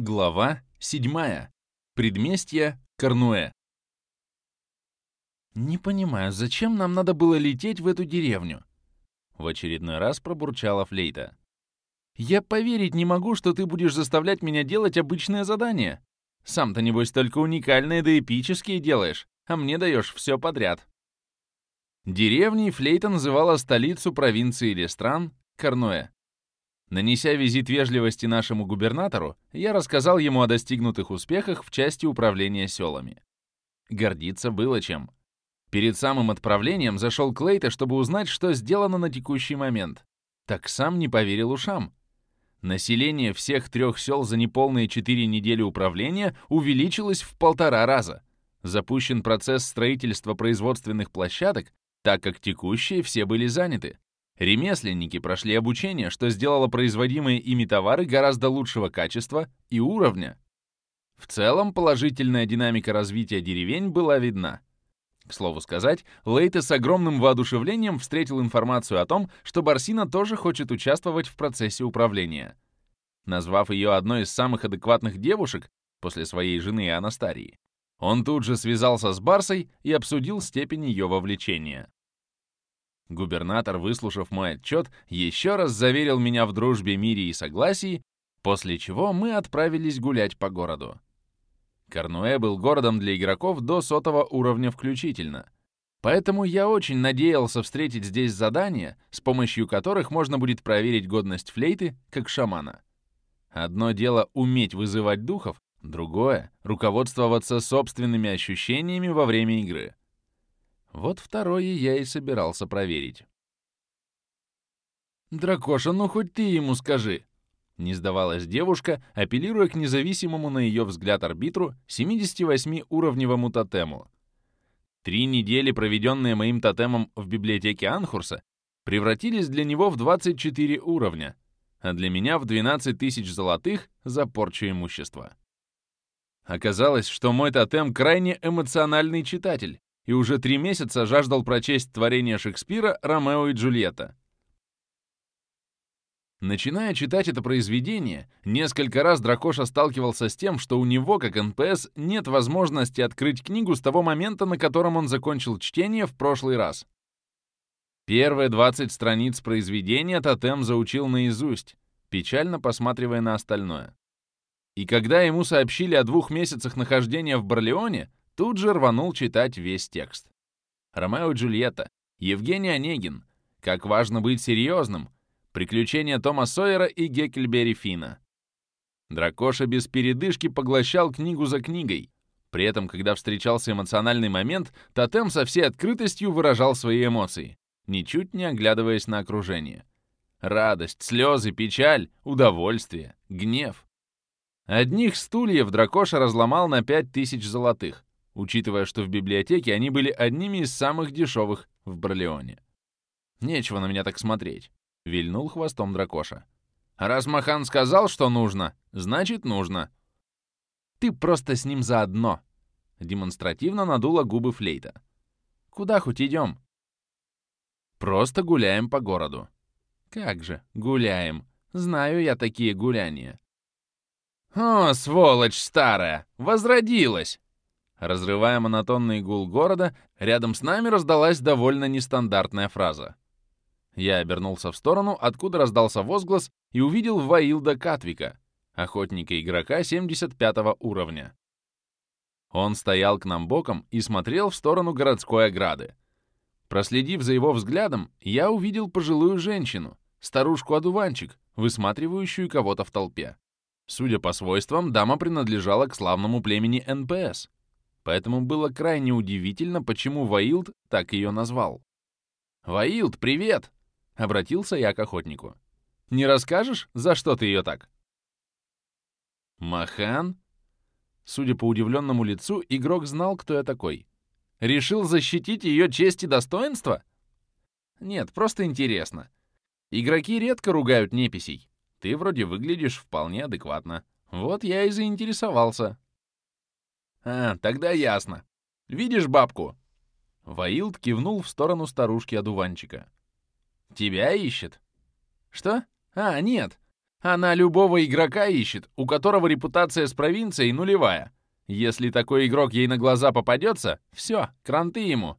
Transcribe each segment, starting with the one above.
Глава 7. Предместье Корнуэ. «Не понимаю, зачем нам надо было лететь в эту деревню?» В очередной раз пробурчала Флейта. «Я поверить не могу, что ты будешь заставлять меня делать обычное задание. Сам-то, небось, только уникальные да эпические делаешь, а мне даешь все подряд». Деревней Флейта называла столицу провинции или стран Корнуэ. Нанеся визит вежливости нашему губернатору, я рассказал ему о достигнутых успехах в части управления селами. Гордиться было чем. Перед самым отправлением зашел Клейта, чтобы узнать, что сделано на текущий момент. Так сам не поверил ушам. Население всех трех сел за неполные четыре недели управления увеличилось в полтора раза. Запущен процесс строительства производственных площадок, так как текущие все были заняты. Ремесленники прошли обучение, что сделало производимые ими товары гораздо лучшего качества и уровня. В целом, положительная динамика развития деревень была видна. К слову сказать, Лейте с огромным воодушевлением встретил информацию о том, что Барсина тоже хочет участвовать в процессе управления. Назвав ее одной из самых адекватных девушек после своей жены Анастарии, он тут же связался с Барсой и обсудил степень ее вовлечения. Губернатор, выслушав мой отчет, еще раз заверил меня в дружбе, мире и согласии, после чего мы отправились гулять по городу. Корнуэ был городом для игроков до сотого уровня включительно. Поэтому я очень надеялся встретить здесь задания, с помощью которых можно будет проверить годность флейты как шамана. Одно дело уметь вызывать духов, другое — руководствоваться собственными ощущениями во время игры. Вот второе я и собирался проверить. «Дракоша, ну хоть ты ему скажи!» Не сдавалась девушка, апеллируя к независимому на ее взгляд арбитру 78-уровневому тотему. Три недели, проведенные моим тотемом в библиотеке Анхурса, превратились для него в 24 уровня, а для меня в 12 тысяч золотых за порчу имущества. Оказалось, что мой тотем крайне эмоциональный читатель, и уже три месяца жаждал прочесть творение Шекспира «Ромео и Джульетта». Начиная читать это произведение, несколько раз Дракоша сталкивался с тем, что у него, как НПС, нет возможности открыть книгу с того момента, на котором он закончил чтение в прошлый раз. Первые 20 страниц произведения Тотем заучил наизусть, печально посматривая на остальное. И когда ему сообщили о двух месяцах нахождения в Барлеоне, Тут же рванул читать весь текст. Ромео и Джульетта, Евгений Онегин, как важно быть серьезным, приключения Тома Сойера и Геккельбери Фина. Дракоша без передышки поглощал книгу за книгой. При этом, когда встречался эмоциональный момент, тотем со всей открытостью выражал свои эмоции, ничуть не оглядываясь на окружение. Радость, слезы, печаль, удовольствие, гнев. Одних стульев Дракоша разломал на пять тысяч золотых, учитывая, что в библиотеке они были одними из самых дешевых в Барлеоне. «Нечего на меня так смотреть», — вильнул хвостом дракоша. «Раз Махан сказал, что нужно, значит нужно». «Ты просто с ним заодно», — демонстративно надула губы флейта. «Куда хоть идем?» «Просто гуляем по городу». «Как же, гуляем. Знаю я такие гуляния». «О, сволочь старая! Возродилась!» Разрывая монотонный гул города, рядом с нами раздалась довольно нестандартная фраза. Я обернулся в сторону, откуда раздался возглас, и увидел Ваилда Катвика, охотника-игрока 75 уровня. Он стоял к нам боком и смотрел в сторону городской ограды. Проследив за его взглядом, я увидел пожилую женщину, старушку-одуванчик, высматривающую кого-то в толпе. Судя по свойствам, дама принадлежала к славному племени НПС поэтому было крайне удивительно, почему Ваилд так ее назвал. «Ваилд, привет!» — обратился я к охотнику. «Не расскажешь, за что ты ее так?» «Махан?» Судя по удивленному лицу, игрок знал, кто я такой. «Решил защитить ее честь и достоинство?» «Нет, просто интересно. Игроки редко ругают неписей. Ты вроде выглядишь вполне адекватно. Вот я и заинтересовался. «А, тогда ясно. Видишь бабку?» Ваилд кивнул в сторону старушки-одуванчика. «Тебя ищет?» «Что? А, нет. Она любого игрока ищет, у которого репутация с провинцией нулевая. Если такой игрок ей на глаза попадется, все, кранты ему.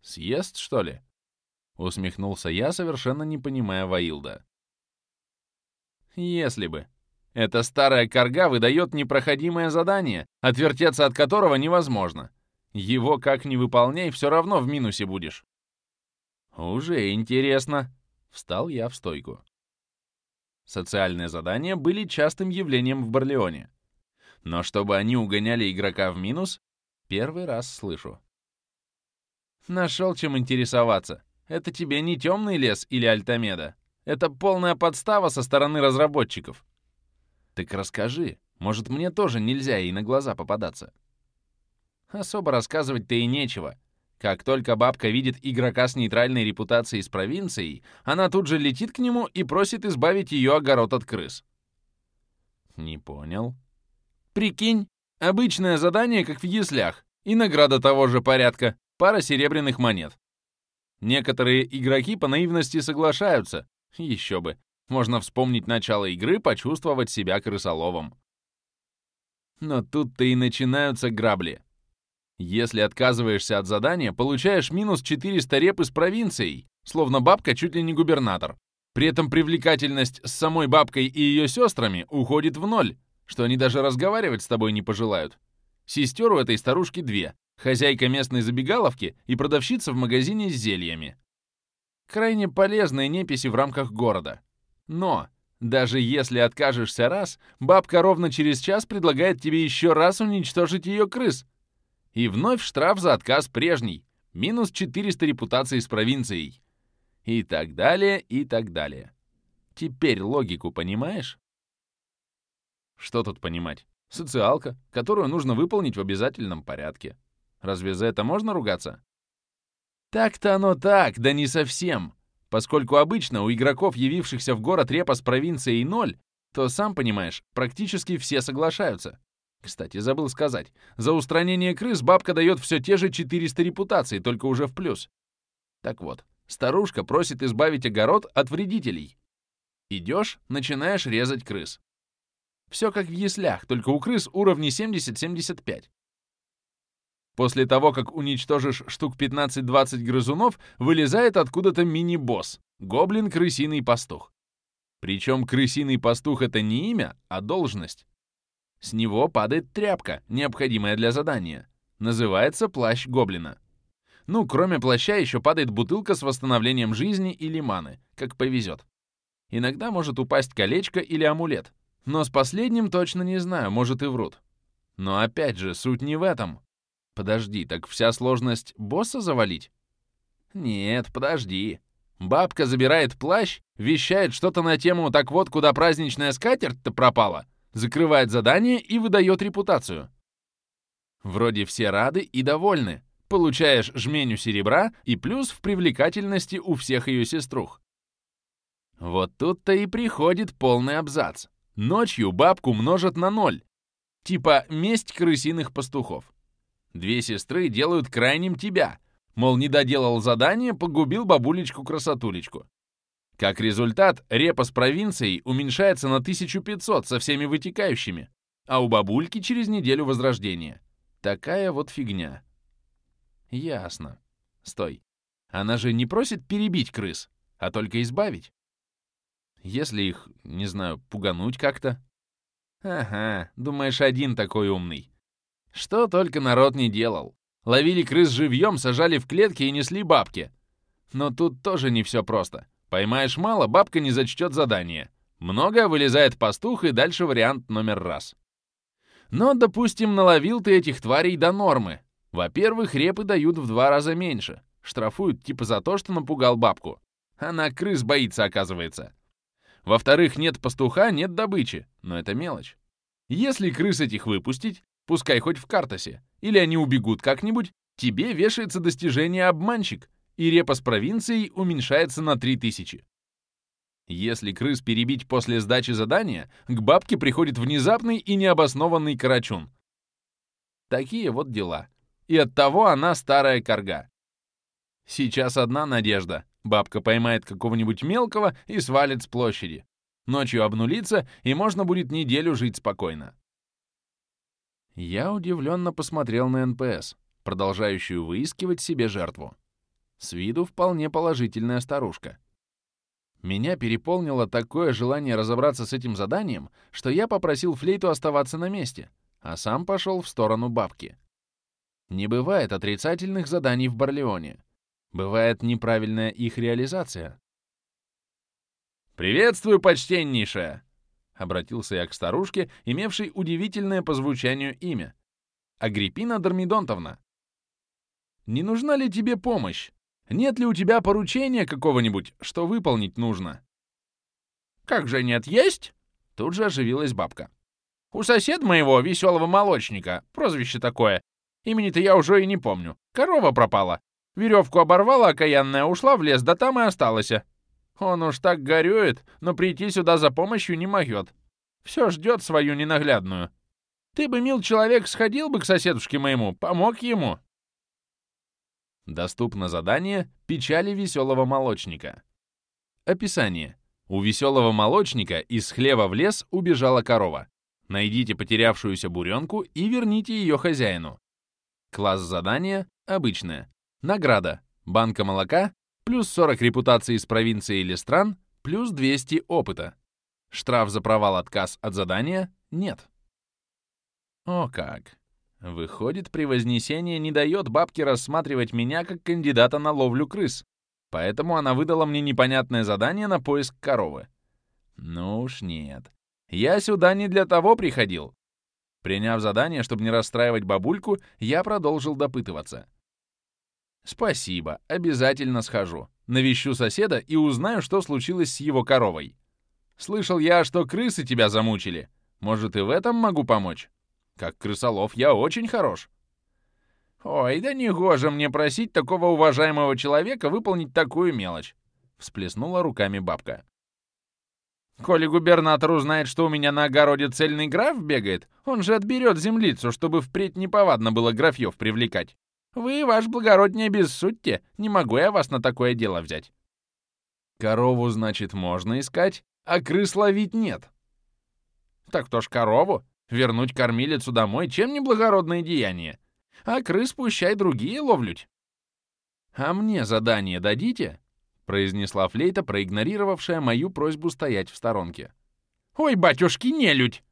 Съест, что ли? Усмехнулся я, совершенно не понимая Ваилда. Если бы. Эта старая корга выдает непроходимое задание, отвертеться от которого невозможно. Его как ни выполняй, все равно в минусе будешь. Уже интересно. Встал я в стойку. Социальные задания были частым явлением в Барлеоне. Но чтобы они угоняли игрока в минус, первый раз слышу. Нашел чем интересоваться. Это тебе не темный лес или Альтамеда. Это полная подстава со стороны разработчиков. Так расскажи, может, мне тоже нельзя ей на глаза попадаться? Особо рассказывать-то и нечего. Как только бабка видит игрока с нейтральной репутацией с провинцией, она тут же летит к нему и просит избавить ее огород от крыс. Не понял. Прикинь, обычное задание, как в яслях, и награда того же порядка, пара серебряных монет. Некоторые игроки по наивности соглашаются. Еще бы. Можно вспомнить начало игры, почувствовать себя крысоловом. Но тут-то и начинаются грабли. Если отказываешься от задания, получаешь минус 400 реп из провинцией, словно бабка чуть ли не губернатор. При этом привлекательность с самой бабкой и ее сестрами уходит в ноль, что они даже разговаривать с тобой не пожелают. Сестер у этой старушки две, хозяйка местной забегаловки и продавщица в магазине с зельями. Крайне полезные неписи в рамках города. Но, даже если откажешься раз, бабка ровно через час предлагает тебе еще раз уничтожить ее крыс, и вновь штраф за отказ прежний. Минус 400 репутаций с провинцией. И так далее, и так далее. Теперь логику понимаешь? Что тут понимать? Социалка, которую нужно выполнить в обязательном порядке. Разве за это можно ругаться? Так-то оно так, да не совсем. Поскольку обычно у игроков, явившихся в город Репа с провинцией ноль, то, сам понимаешь, практически все соглашаются. Кстати, забыл сказать, за устранение крыс бабка дает все те же 400 репутаций, только уже в плюс. Так вот, старушка просит избавить огород от вредителей. Идешь, начинаешь резать крыс. Все как в яслях, только у крыс уровни 70-75. После того, как уничтожишь штук 15-20 грызунов, вылезает откуда-то мини-босс — гоблин-крысиный пастух. Причем крысиный пастух — это не имя, а должность. С него падает тряпка, необходимая для задания. Называется плащ гоблина. Ну, кроме плаща еще падает бутылка с восстановлением жизни или маны, как повезет. Иногда может упасть колечко или амулет. Но с последним точно не знаю, может и врут. Но опять же, суть не в этом. Подожди, так вся сложность босса завалить? Нет, подожди. Бабка забирает плащ, вещает что-то на тему «Так вот, куда праздничная скатерть-то пропала», закрывает задание и выдает репутацию. Вроде все рады и довольны. Получаешь жменю серебра и плюс в привлекательности у всех ее сеструх. Вот тут-то и приходит полный абзац. Ночью бабку множат на ноль. Типа месть крысиных пастухов. Две сестры делают крайним тебя. Мол, не доделал задание, погубил бабулечку-красотулечку. Как результат, репа с провинцией уменьшается на 1500 со всеми вытекающими, а у бабульки через неделю возрождения. Такая вот фигня. Ясно. Стой. Она же не просит перебить крыс, а только избавить. Если их, не знаю, пугануть как-то. Ага, думаешь, один такой умный. Что только народ не делал. Ловили крыс живьем, сажали в клетки и несли бабки. Но тут тоже не все просто. Поймаешь мало, бабка не зачтет задание. Много вылезает пастух, и дальше вариант номер раз. Но, допустим, наловил ты этих тварей до нормы. Во-первых, репы дают в два раза меньше. Штрафуют типа за то, что напугал бабку. Она крыс боится, оказывается. Во-вторых, нет пастуха, нет добычи. Но это мелочь. Если крыс этих выпустить, пускай хоть в картосе, или они убегут как-нибудь, тебе вешается достижение обманщик, и репа с провинцией уменьшается на 3000. Если крыс перебить после сдачи задания, к бабке приходит внезапный и необоснованный карачун. Такие вот дела. И оттого она старая корга. Сейчас одна надежда. Бабка поймает какого-нибудь мелкого и свалит с площади. Ночью обнулится, и можно будет неделю жить спокойно. Я удивленно посмотрел на НПС, продолжающую выискивать себе жертву. С виду вполне положительная старушка. Меня переполнило такое желание разобраться с этим заданием, что я попросил флейту оставаться на месте, а сам пошел в сторону бабки. Не бывает отрицательных заданий в Барлеоне. Бывает неправильная их реализация. «Приветствую, почтеннейшая!» — обратился я к старушке, имевшей удивительное по звучанию имя. «Агриппина Дормидонтовна. Не нужна ли тебе помощь? Нет ли у тебя поручения какого-нибудь, что выполнить нужно?» «Как же нет, есть?» Тут же оживилась бабка. «У соседа моего, веселого молочника, прозвище такое. Имени-то я уже и не помню. Корова пропала. Веревку оборвала окаянная, ушла в лес, да там и осталась. Он уж так горюет, но прийти сюда за помощью не могет. Все ждет свою ненаглядную. Ты бы, мил человек, сходил бы к соседушке моему, помог ему. Доступно задание «Печали веселого молочника». Описание. У веселого молочника из хлева в лес убежала корова. Найдите потерявшуюся буренку и верните ее хозяину. Класс задания — обычное. Награда. Банка молока, плюс 40 репутации из провинции или стран, плюс 200 опыта. Штраф за провал отказ от задания — нет. О как. Выходит, превознесение не дает бабке рассматривать меня как кандидата на ловлю крыс, поэтому она выдала мне непонятное задание на поиск коровы. Ну уж нет. Я сюда не для того приходил. Приняв задание, чтобы не расстраивать бабульку, я продолжил допытываться. «Спасибо, обязательно схожу. Навещу соседа и узнаю, что случилось с его коровой. Слышал я, что крысы тебя замучили. Может, и в этом могу помочь? Как крысолов я очень хорош». «Ой, да не мне просить такого уважаемого человека выполнить такую мелочь!» — всплеснула руками бабка. «Коли губернатор узнает, что у меня на огороде цельный граф бегает, он же отберет землицу, чтобы впредь неповадно было графьев привлекать. Вы, ваш благороднее, бессудьте, не могу я вас на такое дело взять». «Корову, значит, можно искать, а крыс ловить нет». «Так то ж корову. Вернуть кормилицу домой, чем не благородное деяние. А крыс пущай другие ловлють». «А мне задание дадите?» — произнесла флейта, проигнорировавшая мою просьбу стоять в сторонке. «Ой, батюшки, нелюдь!»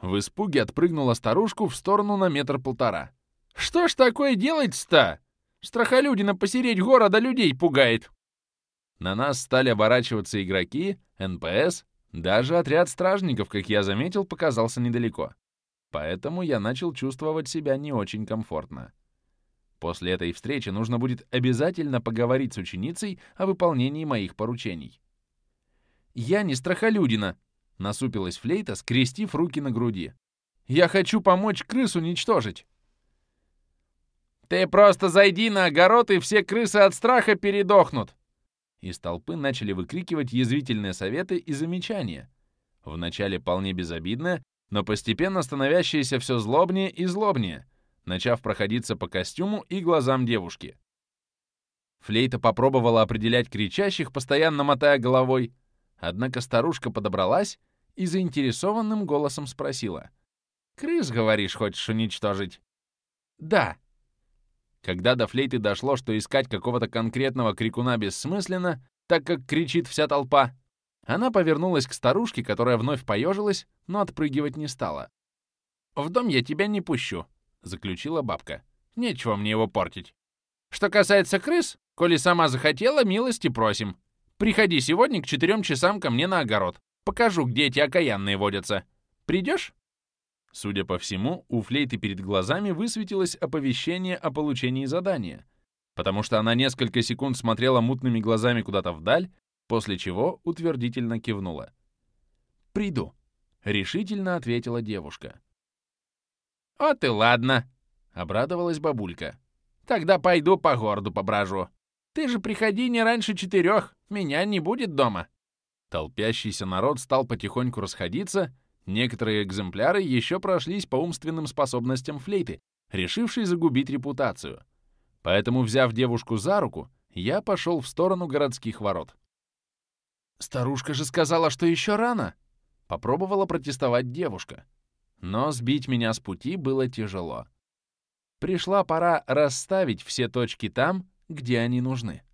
В испуге отпрыгнула старушка в сторону на метр-полтора. Что ж такое делать-то? Страхолюдина посередь города людей пугает. На нас стали оборачиваться игроки, НПС, даже отряд стражников, как я заметил, показался недалеко. Поэтому я начал чувствовать себя не очень комфортно. После этой встречи нужно будет обязательно поговорить с ученицей о выполнении моих поручений. «Я не страхолюдина», — насупилась флейта, скрестив руки на груди. «Я хочу помочь крысу уничтожить». «Ты просто зайди на огород, и все крысы от страха передохнут!» Из толпы начали выкрикивать язвительные советы и замечания. Вначале вполне безобидное, но постепенно становящееся все злобнее и злобнее, начав проходиться по костюму и глазам девушки. Флейта попробовала определять кричащих, постоянно мотая головой, однако старушка подобралась и заинтересованным голосом спросила. «Крыс, говоришь, хочешь уничтожить?» «Да», когда до флейты дошло, что искать какого-то конкретного крикуна бессмысленно, так как кричит вся толпа, она повернулась к старушке, которая вновь поежилась, но отпрыгивать не стала. «В дом я тебя не пущу», — заключила бабка. «Нечего мне его портить. Что касается крыс, коли сама захотела, милости просим. Приходи сегодня к четырем часам ко мне на огород. Покажу, где эти окаянные водятся. Придешь?» Судя по всему, у флейты перед глазами высветилось оповещение о получении задания, потому что она несколько секунд смотрела мутными глазами куда-то вдаль, после чего утвердительно кивнула. «Приду», — решительно ответила девушка. «О ты ладно», — обрадовалась бабулька. «Тогда пойду по городу поброжу. Ты же приходи не раньше четырех, меня не будет дома». Толпящийся народ стал потихоньку расходиться, Некоторые экземпляры еще прошлись по умственным способностям флейты, решившей загубить репутацию. Поэтому, взяв девушку за руку, я пошел в сторону городских ворот. «Старушка же сказала, что еще рано!» Попробовала протестовать девушка. Но сбить меня с пути было тяжело. Пришла пора расставить все точки там, где они нужны.